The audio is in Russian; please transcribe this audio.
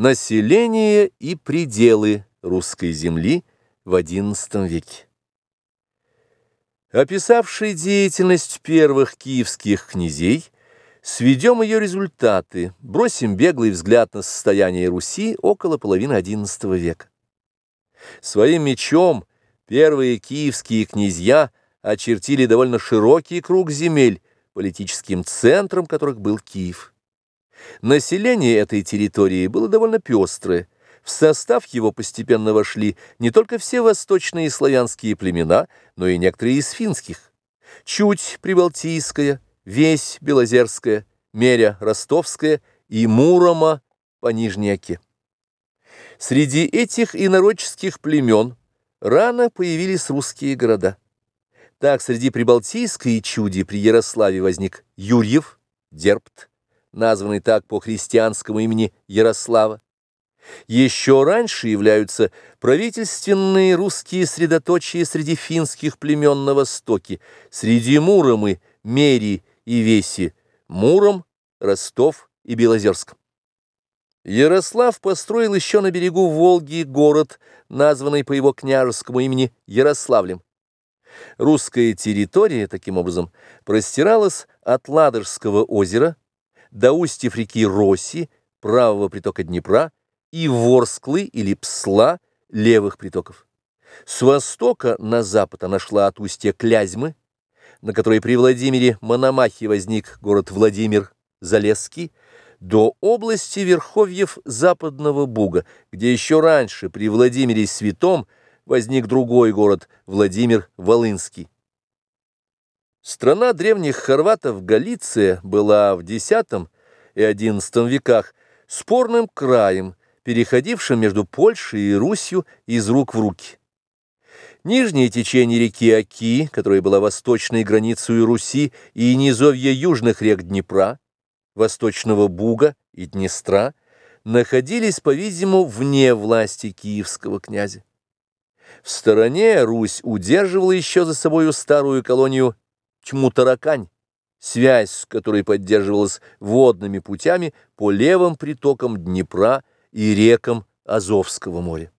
Население и пределы русской земли в XI веке. Описавший деятельность первых киевских князей, сведем ее результаты, бросим беглый взгляд на состояние Руси около половины XI века. Своим мечом первые киевские князья очертили довольно широкий круг земель, политическим центром которых был Киев. Население этой территории было довольно пестрое. В состав его постепенно вошли не только все восточные славянские племена, но и некоторые из финских. Чуть Прибалтийская, Весь Белозерская, Меря Ростовская и Мурома по Нижней. Среди этих инородческих племен рано появились русские города. Так, среди Прибалтийской чуди при Ярославе возник Юрьев, Дербт, названный так по христианскому имени Ярослава. Еще раньше являются правительственные русские средоточия среди финских племен на востоке, среди Муромы, Мери и Веси, Муром, Ростов и Белозерск. Ярослав построил еще на берегу Волги город, названный по его княжескому имени Ярославлем. Русская территория, таким образом, простиралась от Ладожского озера до устьев реки Роси, правого притока Днепра, и Ворсклы или Псла, левых притоков. С востока на запад она шла от устья Клязьмы, на которой при Владимире Мономахе возник город Владимир Залесский, до области верховьев Западного Буга, где еще раньше при Владимире Святом возник другой город Владимир Волынский. Страна древних хорватов Галиция была в X и XI веках спорным краем, переходившим между Польшей и Русью из рук в руки. Нижнее течение реки Оки, которая была восточной границей Руси, и низовья южных рек Днепра, Восточного Буга и Днестра, находились, по-видимому, вне власти киевского князя. В стороне Русь удерживала еще за собою старую колонию Тьму-Таракань, связь с которой поддерживалась водными путями по левым притокам Днепра и рекам Азовского моря.